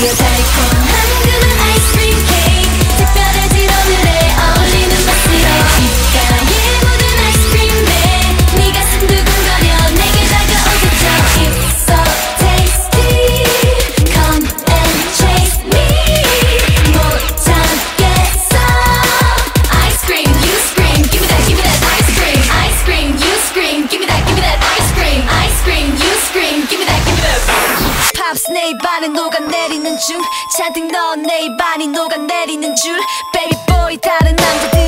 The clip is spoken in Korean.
your raps 내 입안에 녹아내리는 중 잔뜩 넣은 내 입안이 녹아내리는 줄. Baby boy 다른 남자들